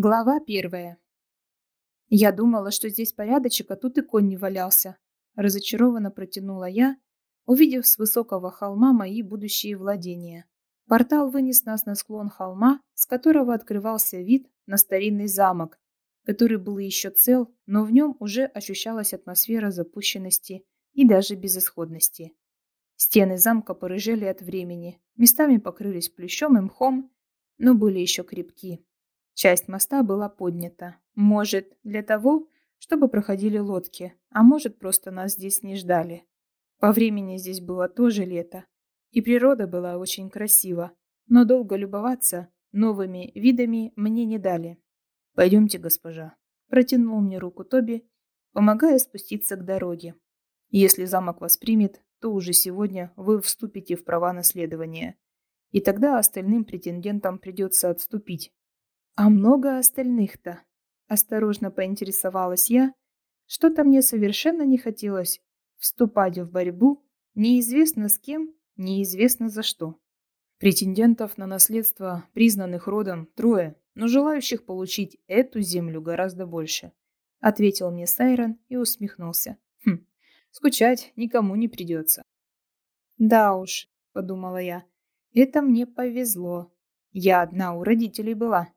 Глава первая. Я думала, что здесь порядочек, а тут и конь не валялся. Разочарованно протянула я, увидев с высокого холма мои будущие владения. Портал вынес нас на склон холма, с которого открывался вид на старинный замок, который был еще цел, но в нем уже ощущалась атмосфера запущенности и даже безысходности. Стены замка порыжели от времени, местами покрылись плющом и мхом, но были еще крепки. Часть моста была поднята. Может, для того, чтобы проходили лодки, а может, просто нас здесь не ждали. По времени здесь было тоже лето, и природа была очень красива, но долго любоваться новыми видами мне не дали. «Пойдемте, госпожа», – протянул мне руку Тоби, помогая спуститься к дороге. «Если замок вас примет, то уже сегодня вы вступите в права наследования, и тогда остальным претендентам придется отступить а много остальных-то? Осторожно поинтересовалась я. Что-то мне совершенно не хотелось вступать в борьбу неизвестно с кем, неизвестно за что. Претендентов на наследство, признанных родом, трое, но желающих получить эту землю гораздо больше, ответил мне Сайрон и усмехнулся. Хм, скучать никому не придется. Да уж, подумала я, это мне повезло. Я одна у родителей была.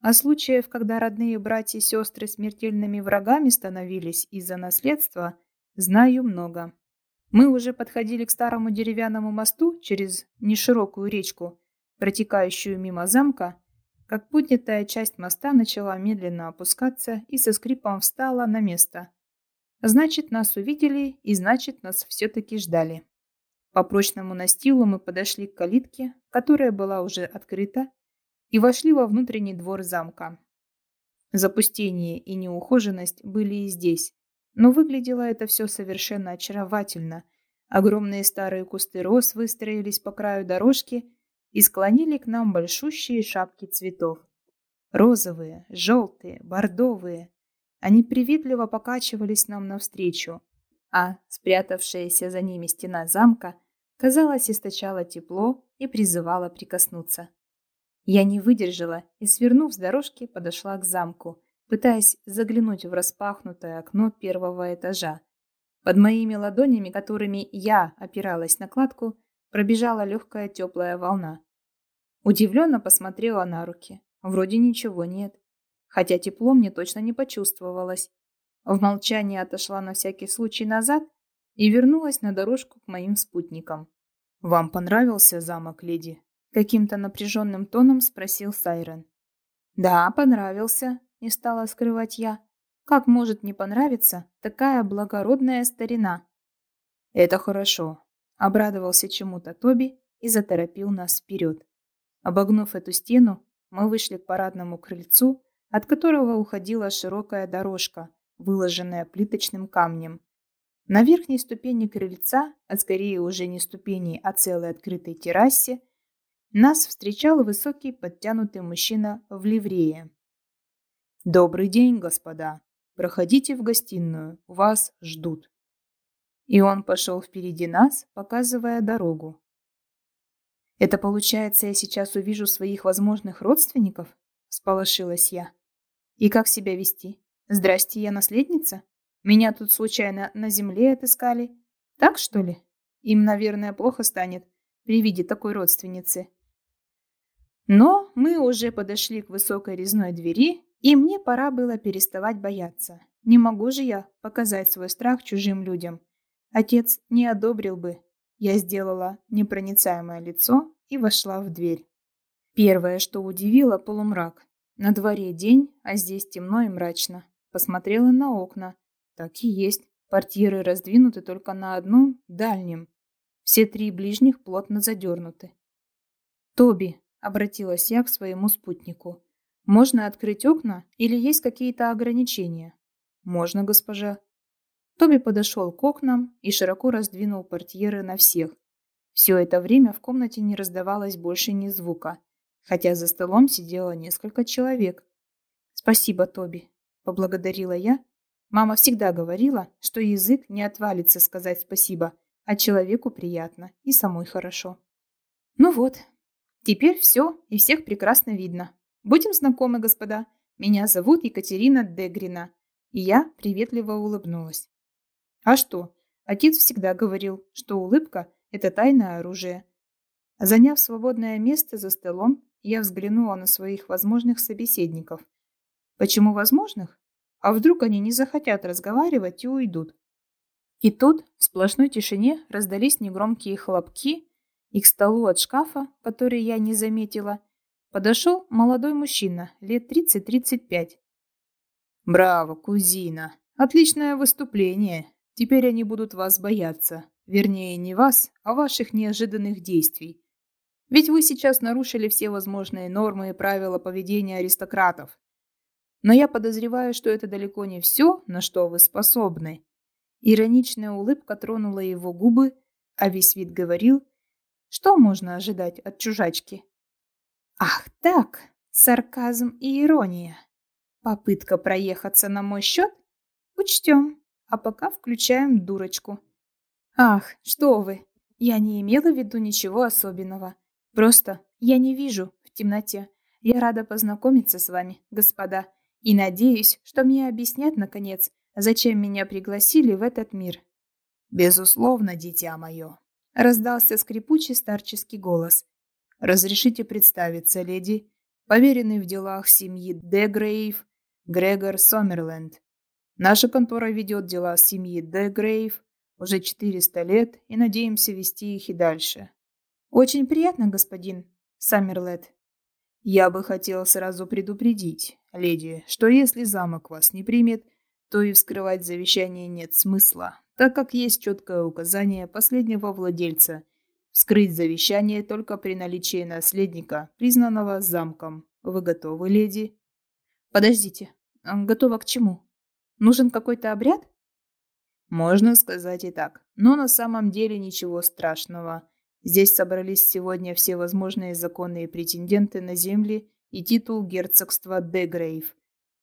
А случаев, когда родные братья и сестры смертельными врагами становились из-за наследства, знаю много. Мы уже подходили к старому деревянному мосту через неширокую речку, протекающую мимо замка, как поднятая часть моста начала медленно опускаться и со скрипом встала на место. Значит, нас увидели и значит, нас все-таки ждали. По прочному настилу мы подошли к калитке, которая была уже открыта, и вошли во внутренний двор замка. Запустение и неухоженность были и здесь, но выглядело это все совершенно очаровательно. Огромные старые кусты роз выстроились по краю дорожки и склонили к нам большущие шапки цветов. Розовые, желтые, бордовые. Они приветливо покачивались нам навстречу, а спрятавшаяся за ними стена замка, казалось, источала тепло и призывала прикоснуться. Я не выдержала и, свернув с дорожки, подошла к замку, пытаясь заглянуть в распахнутое окно первого этажа. Под моими ладонями, которыми я опиралась на кладку, пробежала легкая теплая волна. Удивленно посмотрела на руки. Вроде ничего нет. Хотя тепло мне точно не почувствовалось. В молчании отошла на всякий случай назад и вернулась на дорожку к моим спутникам. «Вам понравился замок, леди?» Каким-то напряженным тоном спросил Сайрен. «Да, понравился», — не стала скрывать я. «Как может не понравиться такая благородная старина?» «Это хорошо», — обрадовался чему-то Тоби и заторопил нас вперед. Обогнув эту стену, мы вышли к парадному крыльцу, от которого уходила широкая дорожка, выложенная плиточным камнем. На верхней ступени крыльца, а скорее уже не ступени, а целой открытой террасе, нас встречал высокий подтянутый мужчина в ливрее. «Добрый день, господа! Проходите в гостиную, вас ждут». И он пошел впереди нас, показывая дорогу. «Это получается, я сейчас увижу своих возможных родственников?» – сполошилась я. «И как себя вести? Здрасте, я наследница? Меня тут случайно на земле отыскали? Так, что ли? Им, наверное, плохо станет при виде такой родственницы. Но мы уже подошли к высокой резной двери, и мне пора было переставать бояться. Не могу же я показать свой страх чужим людям. Отец не одобрил бы. Я сделала непроницаемое лицо и вошла в дверь. Первое, что удивило, полумрак. На дворе день, а здесь темно и мрачно. Посмотрела на окна. Так и есть. Портьеры раздвинуты только на одном, дальнем. Все три ближних плотно задернуты. «Тоби, Обратилась я к своему спутнику. «Можно открыть окна или есть какие-то ограничения?» «Можно, госпожа». Тоби подошел к окнам и широко раздвинул портьеры на всех. Все это время в комнате не раздавалось больше ни звука, хотя за столом сидело несколько человек. «Спасибо, Тоби», — поблагодарила я. Мама всегда говорила, что язык не отвалится сказать спасибо, а человеку приятно и самой хорошо. Ну вот, Теперь все и всех прекрасно видно. Будем знакомы, господа. Меня зовут Екатерина Дегрина». И я приветливо улыбнулась. А что? Отец всегда говорил, что улыбка – это тайное оружие. Заняв свободное место за столом, я взглянула на своих возможных собеседников. Почему возможных? А вдруг они не захотят разговаривать и уйдут? И тут в сплошной тишине раздались негромкие хлопки, и к столу от шкафа, который я не заметила, подошел молодой мужчина лет 30-35. «Браво, кузина! Отличное выступление! Теперь они будут вас бояться. Вернее, не вас, а ваших неожиданных действий. Ведь вы сейчас нарушили все возможные нормы и правила поведения аристократов. Но я подозреваю, что это далеко не все, на что вы способны. Ироничная улыбка тронула его губы, а весь вид говорил, что можно ожидать от чужачки. Ах так, сарказм и ирония. Попытка проехаться на мой счет? Учтем, а пока включаем дурочку. Ах, что вы, я не имела в виду ничего особенного. Просто я не вижу в темноте. Я рада познакомиться с вами, господа, и надеюсь, что мне объяснят, наконец, зачем меня пригласили в этот мир. «Безусловно, дитя мое», — раздался скрипучий старческий голос. «Разрешите представиться, леди, поверенный в делах семьи Дегрейв, Грегор Сомерленд. Наша контора ведет дела семьи Дегрейв уже 400 лет и надеемся вести их и дальше». «Очень приятно, господин Саммерлет», я бы хотел сразу предупредить, леди, что если замок вас не примет, то и вскрывать завещание нет смысла, так как есть четкое указание последнего владельца вскрыть завещание только при наличии наследника, признанного замком. Вы готовы, леди? Подождите, готова к чему? Нужен какой-то обряд? Можно сказать и так, но на самом деле ничего страшного. Здесь собрались сегодня все возможные законные претенденты на земли и титул герцогства Дегрейв.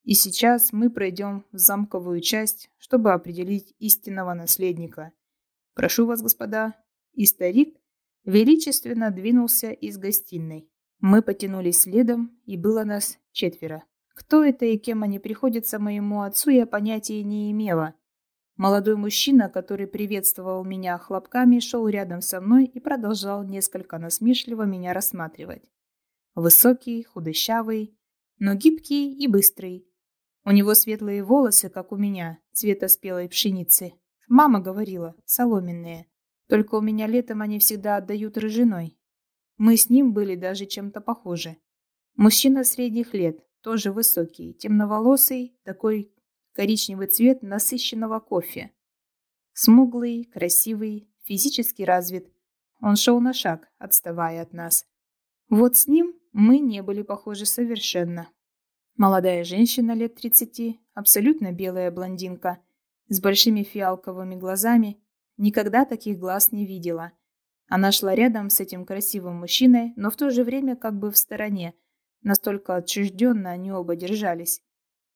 И сейчас мы пройдем в замковую часть, чтобы определить истинного наследника. Прошу вас, господа. И старик величественно двинулся из гостиной. Мы потянулись следом, и было нас четверо. Кто это и кем они приходятся моему отцу, я понятия не имела. Молодой мужчина, который приветствовал меня хлопками, шел рядом со мной и продолжал несколько насмешливо меня рассматривать. Высокий, худощавый, но гибкий и быстрый, у него светлые волосы, как у меня, цвета спелой пшеницы. Мама говорила, соломенные. Только у меня летом они всегда отдают рыжиной. Мы с ним были даже чем-то похожи. Мужчина средних лет, тоже высокий, темноволосый, такой коричневый цвет насыщенного кофе. Смуглый, красивый, физически развит. Он шел на шаг, отставая от нас. Вот с ним мы не были похожи совершенно. Молодая женщина лет 30, абсолютно белая блондинка, с большими фиалковыми глазами, никогда таких глаз не видела. Она шла рядом с этим красивым мужчиной, но в то же время как бы в стороне, настолько отчужденно они оба держались.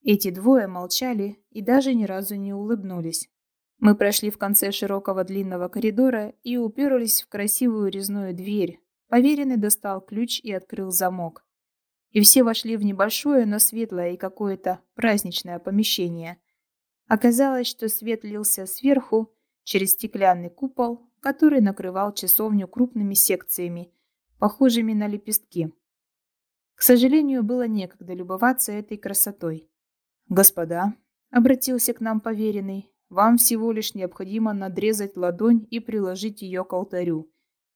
Эти двое молчали и даже ни разу не улыбнулись. Мы прошли в конце широкого длинного коридора и уперлись в красивую резную дверь. Поверенный достал ключ и открыл замок и все вошли в небольшое, но светлое и какое-то праздничное помещение. Оказалось, что свет лился сверху, через стеклянный купол, который накрывал часовню крупными секциями, похожими на лепестки. К сожалению, было некогда любоваться этой красотой. «Господа», — обратился к нам поверенный, — «вам всего лишь необходимо надрезать ладонь и приложить ее к алтарю.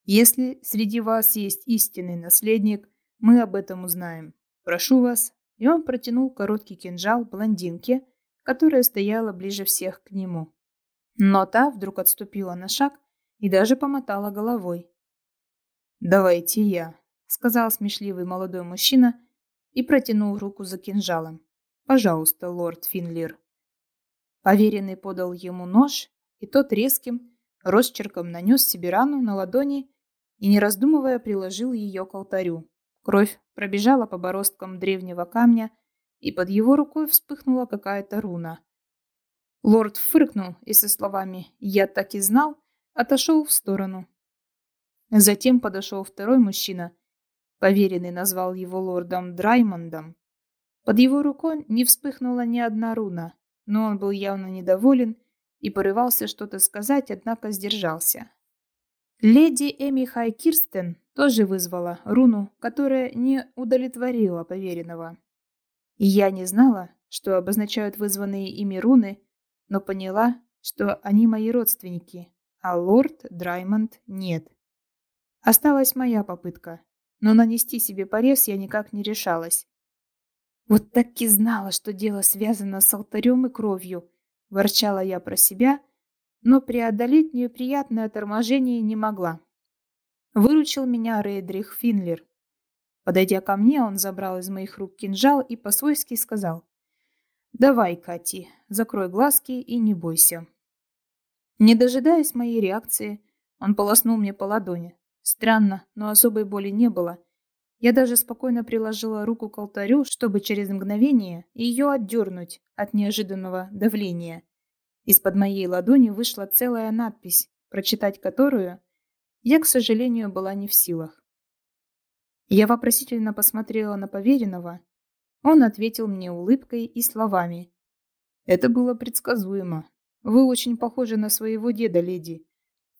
Если среди вас есть истинный наследник, мы об этом узнаем. Прошу вас». И он протянул короткий кинжал блондинке, которая стояла ближе всех к нему. Но та вдруг отступила на шаг и даже помотала головой. «Давайте я», — сказал смешливый молодой мужчина и протянул руку за кинжалом. «Пожалуйста, лорд Финлир». Поверенный подал ему нож, и тот резким росчерком нанес себе рану на ладони и, не раздумывая, приложил ее к алтарю. Кровь пробежала по бороздкам древнего камня, и под его рукой вспыхнула какая-то руна. Лорд фыркнул и со словами «Я так и знал» отошел в сторону. Затем подошел второй мужчина. Поверенный назвал его лордом Драймондом. Под его рукой не вспыхнула ни одна руна, но он был явно недоволен и порывался что-то сказать, однако сдержался. Леди Эми Хай Кирстен тоже вызвала руну, которая не удовлетворила поверенного. Я не знала, что обозначают вызванные ими руны, но поняла, что они мои родственники, а лорд Драймонд нет. Осталась моя попытка, но нанести себе порез я никак не решалась. Вот так и знала, что дело связано с алтарем и кровью, ворчала я про себя, но преодолеть неприятное торможение не могла. Выручил меня Рейдрих Финлер. Подойдя ко мне, он забрал из моих рук кинжал и по-свойски сказал. «Давай, Кати, закрой глазки и не бойся». Не дожидаясь моей реакции, он полоснул мне по ладони. Странно, но особой боли не было. Я даже спокойно приложила руку к алтарю, чтобы через мгновение ее отдернуть от неожиданного давления. Из-под моей ладони вышла целая надпись, прочитать которую я, к сожалению, была не в силах. Я вопросительно посмотрела на поверенного. Он ответил мне улыбкой и словами. «Это было предсказуемо. Вы очень похожи на своего деда, леди.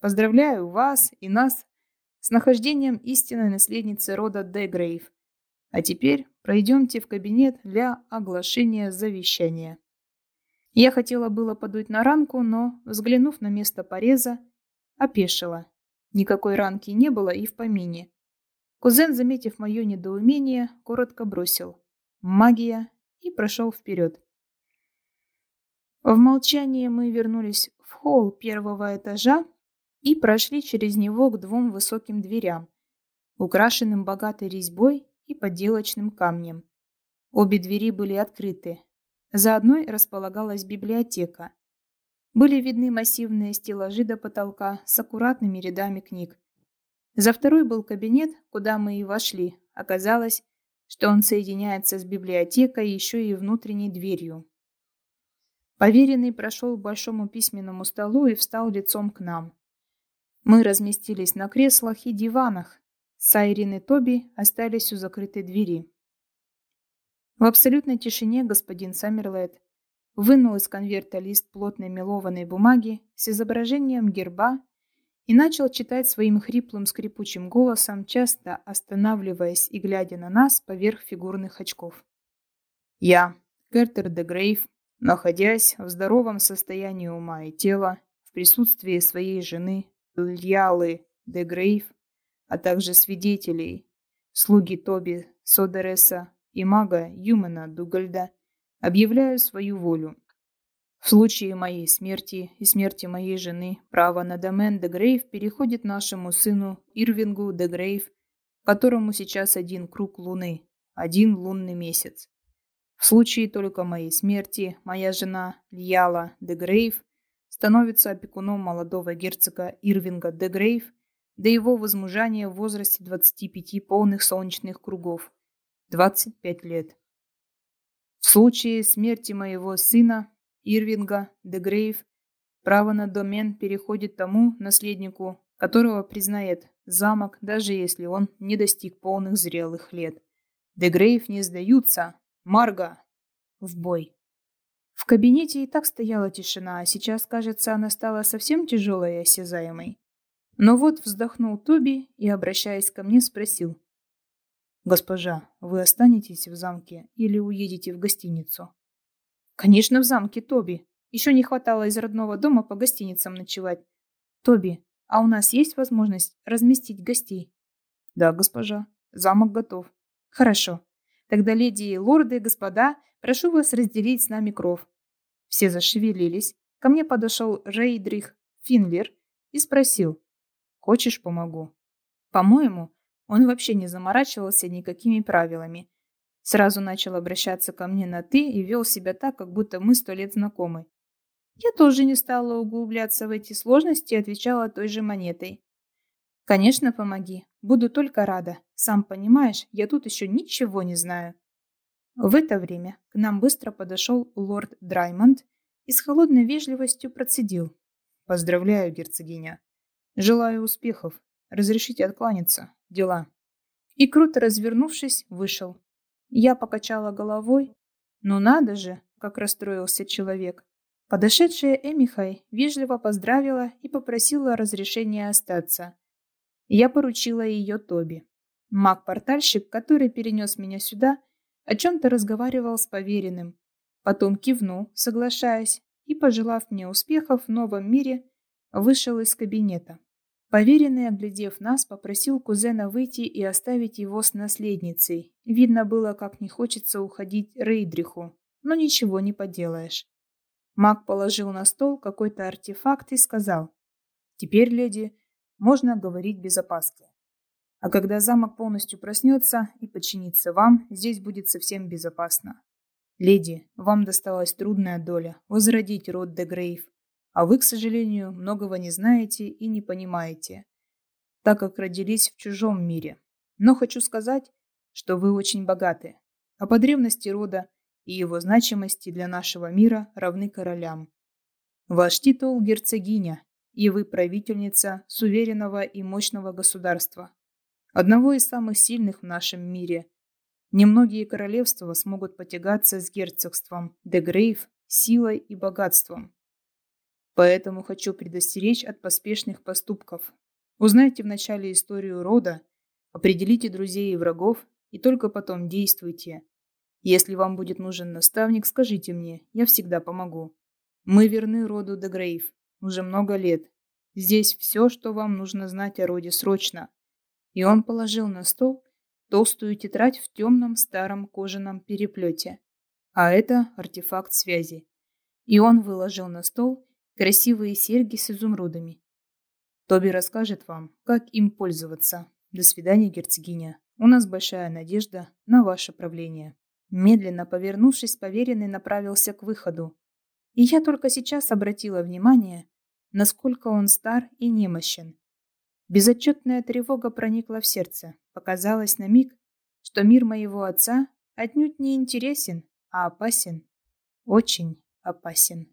Поздравляю вас и нас с нахождением истинной наследницы рода Дегрейв. А теперь пройдемте в кабинет для оглашения завещания». Я хотела было подуть на ранку, но, взглянув на место пореза, опешила. Никакой ранки не было и в помине. Кузен, заметив мое недоумение, коротко бросил «Магия» и прошел вперед. В молчании мы вернулись в холл первого этажа и прошли через него к двум высоким дверям, украшенным богатой резьбой и подделочным камнем. Обе двери были открыты. За одной располагалась библиотека. Были видны массивные стеллажи до потолка с аккуратными рядами книг. За второй был кабинет, куда мы и вошли. Оказалось, что он соединяется с библиотекой еще и внутренней дверью. Поверенный прошел к большому письменному столу и встал лицом к нам. Мы разместились на креслах и диванах. Сайрин и Тоби остались у закрытой двери. В абсолютной тишине господин Саммерлет вынул из конверта лист плотной мелованной бумаги с изображением герба и начал читать своим хриплым скрипучим голосом, часто останавливаясь и глядя на нас поверх фигурных очков. «Я, Кертер де Грейв, находясь в здоровом состоянии ума и тела, в присутствии своей жены Льялы де Грейв, а также свидетелей, слуги Тоби Содереса и мага Юмена Дугальда, объявляю свою волю в случае моей смерти и смерти моей жены право на домен де Грейв переходит нашему сыну Ирвингу де Грейв, которому сейчас один круг луны, один лунный месяц. В случае только моей смерти моя жена Льяла де Грейв становится опекуном молодого герцога Ирвинга де Грейв до его возмужания в возрасте 25 полных солнечных кругов, 25 лет. В случае смерти моего сына Ирвинга, де Грейв, право на домен переходит тому наследнику, которого признает замок, даже если он не достиг полных зрелых лет. Де Грейв не сдаются. Марга! В бой! В кабинете и так стояла тишина, а сейчас, кажется, она стала совсем тяжелой и осязаемой. Но вот вздохнул Тоби и, обращаясь ко мне, спросил. «Госпожа, вы останетесь в замке или уедете в гостиницу?» Конечно, в замке Тоби. Еще не хватало из родного дома по гостиницам ночевать. Тоби, а у нас есть возможность разместить гостей? Да, госпожа. Замок готов. Хорошо. Тогда, леди и лорды, господа, прошу вас разделить с нами кров. Все зашевелились. Ко мне подошел Рейдрих Финлер и спросил. Хочешь, помогу? По-моему, он вообще не заморачивался никакими правилами. Сразу начал обращаться ко мне на «ты» и вел себя так, как будто мы сто лет знакомы. Я тоже не стала углубляться в эти сложности и отвечала той же монетой. «Конечно, помоги. Буду только рада. Сам понимаешь, я тут еще ничего не знаю». В это время к нам быстро подошел лорд Драймонд и с холодной вежливостью процедил. «Поздравляю, герцогиня. Желаю успехов. Разрешите откланяться. Дела». И круто развернувшись, вышел. Я покачала головой. Ну надо же, как расстроился человек. Подошедшая Эмихай вежливо поздравила и попросила разрешения остаться. Я поручила ее Тоби. Маг-портальщик, который перенес меня сюда, о чем-то разговаривал с поверенным. Потом кивнул, соглашаясь, и, пожелав мне успехов в новом мире, вышел из кабинета. Поверенный, оглядев нас, попросил кузена выйти и оставить его с наследницей. Видно было, как не хочется уходить Рейдриху, но ничего не поделаешь. Маг положил на стол какой-то артефакт и сказал, «Теперь, леди, можно говорить без опаски. А когда замок полностью проснется и подчинится вам, здесь будет совсем безопасно. Леди, вам досталась трудная доля – возродить род де Грейв. А вы, к сожалению, многого не знаете и не понимаете, так как родились в чужом мире. Но хочу сказать, что вы очень богаты, а по древности рода и его значимости для нашего мира равны королям. Ваш титул – герцогиня, и вы правительница суверенного и мощного государства, одного из самых сильных в нашем мире. Немногие королевства смогут потягаться с герцогством Дегрейв силой и богатством. Поэтому хочу предостеречь от поспешных поступков. Узнайте вначале историю рода, определите друзей и врагов, и только потом действуйте. Если вам будет нужен наставник, скажите мне, я всегда помогу. Мы верны роду Дегрейв уже много лет. Здесь все, что вам нужно знать о роде срочно. И он положил на стол толстую тетрадь в темном старом кожаном переплете. А это артефакт связи. И он выложил на стол красивые серьги с изумрудами. Тоби расскажет вам, как им пользоваться. До свидания, герцогиня. У нас большая надежда на ваше правление. Медленно повернувшись, поверенный направился к выходу. И я только сейчас обратила внимание, насколько он стар и немощен. Безотчетная тревога проникла в сердце. Показалось на миг, что мир моего отца отнюдь не интересен, а опасен. Очень опасен.